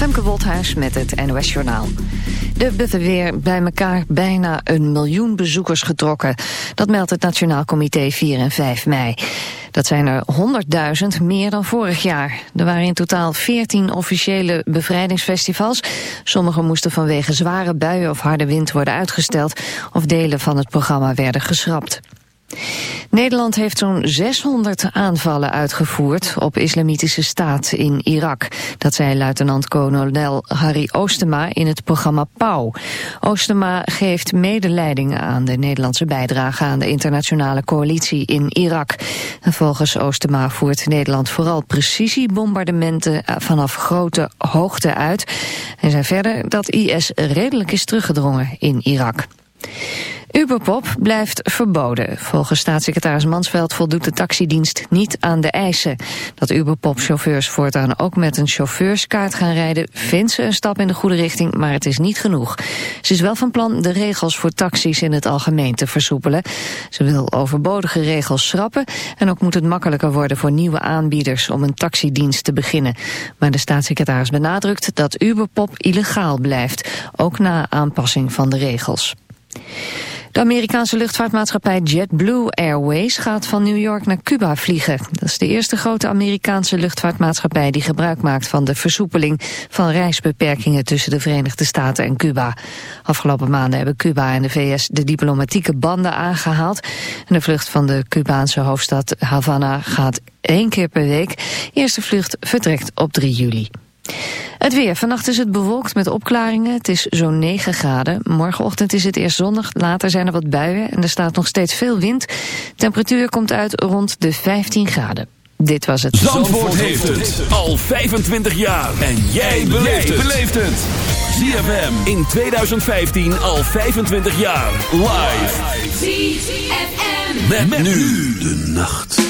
Femke Wolthuis met het NOS Journaal. De hebben weer bij elkaar bijna een miljoen bezoekers getrokken. Dat meldt het Nationaal Comité 4 en 5 mei. Dat zijn er 100.000 meer dan vorig jaar. Er waren in totaal 14 officiële bevrijdingsfestivals. Sommige moesten vanwege zware buien of harde wind worden uitgesteld... of delen van het programma werden geschrapt. Nederland heeft zo'n 600 aanvallen uitgevoerd op islamitische staat in Irak. Dat zei luitenant-kolonel Harry Oostema in het programma Pauw. Oostema geeft medeleiding aan de Nederlandse bijdrage aan de internationale coalitie in Irak. En volgens Oostema voert Nederland vooral precisiebombardementen vanaf grote hoogte uit. En zei verder dat IS redelijk is teruggedrongen in Irak. Uberpop blijft verboden. Volgens staatssecretaris Mansveld voldoet de taxidienst niet aan de eisen. Dat Uberpop-chauffeurs voortaan ook met een chauffeurskaart gaan rijden... vindt ze een stap in de goede richting, maar het is niet genoeg. Ze is wel van plan de regels voor taxis in het algemeen te versoepelen. Ze wil overbodige regels schrappen... en ook moet het makkelijker worden voor nieuwe aanbieders... om een taxidienst te beginnen. Maar de staatssecretaris benadrukt dat Uberpop illegaal blijft... ook na aanpassing van de regels. De Amerikaanse luchtvaartmaatschappij JetBlue Airways gaat van New York naar Cuba vliegen. Dat is de eerste grote Amerikaanse luchtvaartmaatschappij die gebruik maakt van de versoepeling van reisbeperkingen tussen de Verenigde Staten en Cuba. Afgelopen maanden hebben Cuba en de VS de diplomatieke banden aangehaald. En de vlucht van de Cubaanse hoofdstad Havana gaat één keer per week. eerste vlucht vertrekt op 3 juli. Het weer. Vannacht is het bewolkt met opklaringen. Het is zo'n 9 graden. Morgenochtend is het eerst zonnig. Later zijn er wat buien en er staat nog steeds veel wind. Temperatuur komt uit rond de 15 graden. Dit was het. Zandvoort, Zandvoort heeft het al 25 jaar. En jij beleeft het. ZFM in 2015 al 25 jaar. Live. ZFM. Met, met nu de nacht.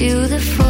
to the floor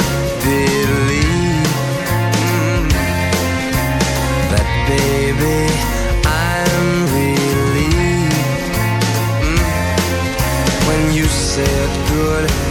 said good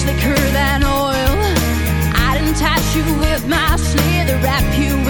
Slicker than oil. I'd entice you with my slither, wrap you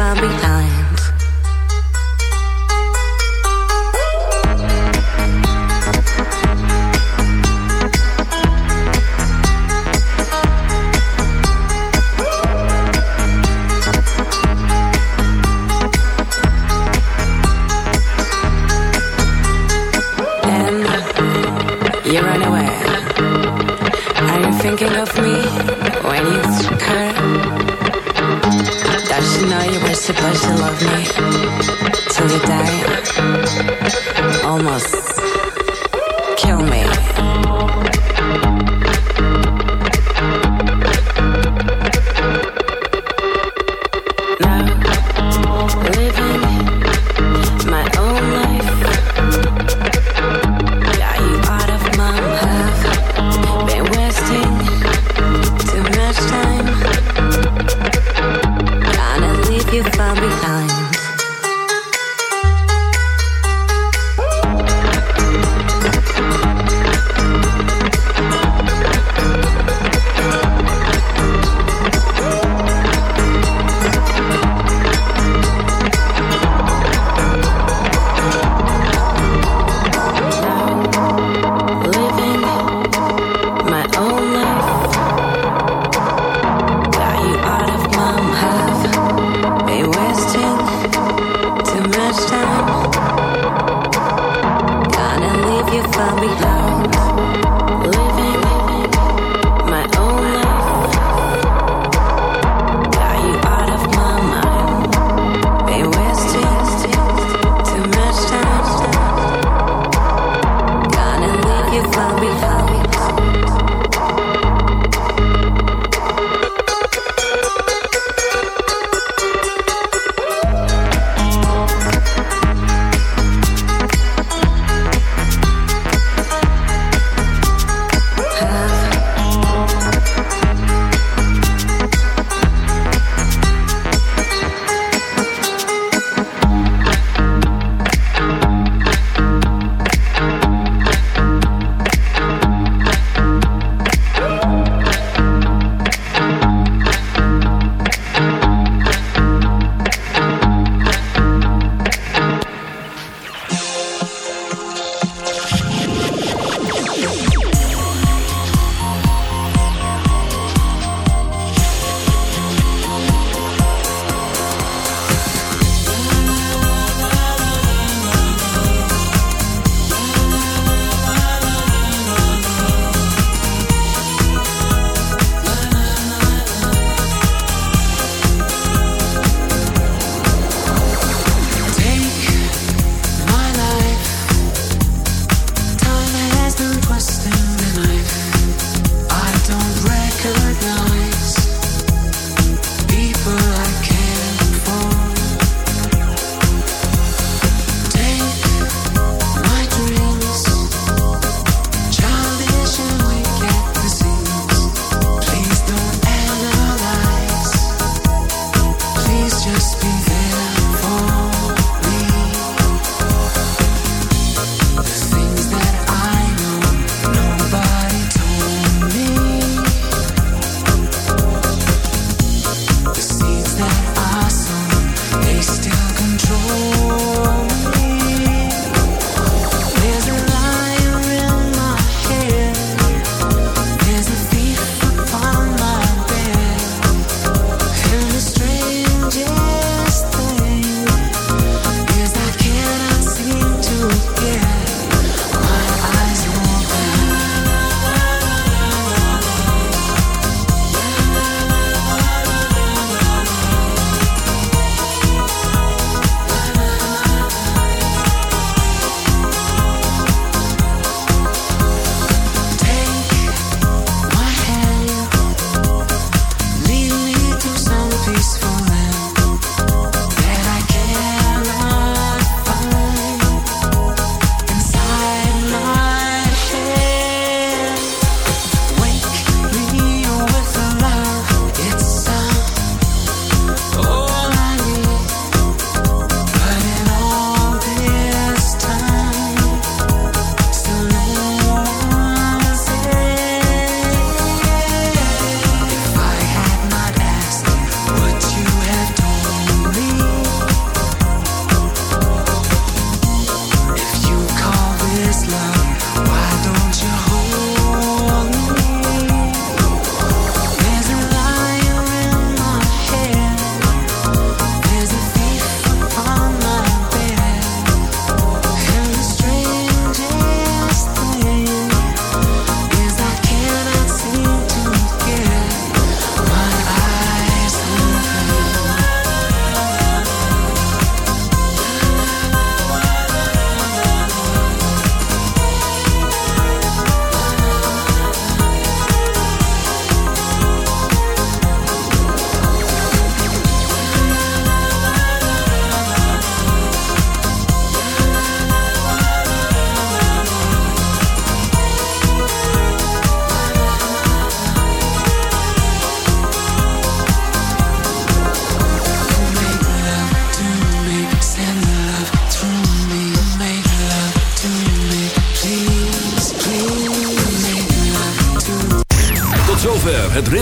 find behind.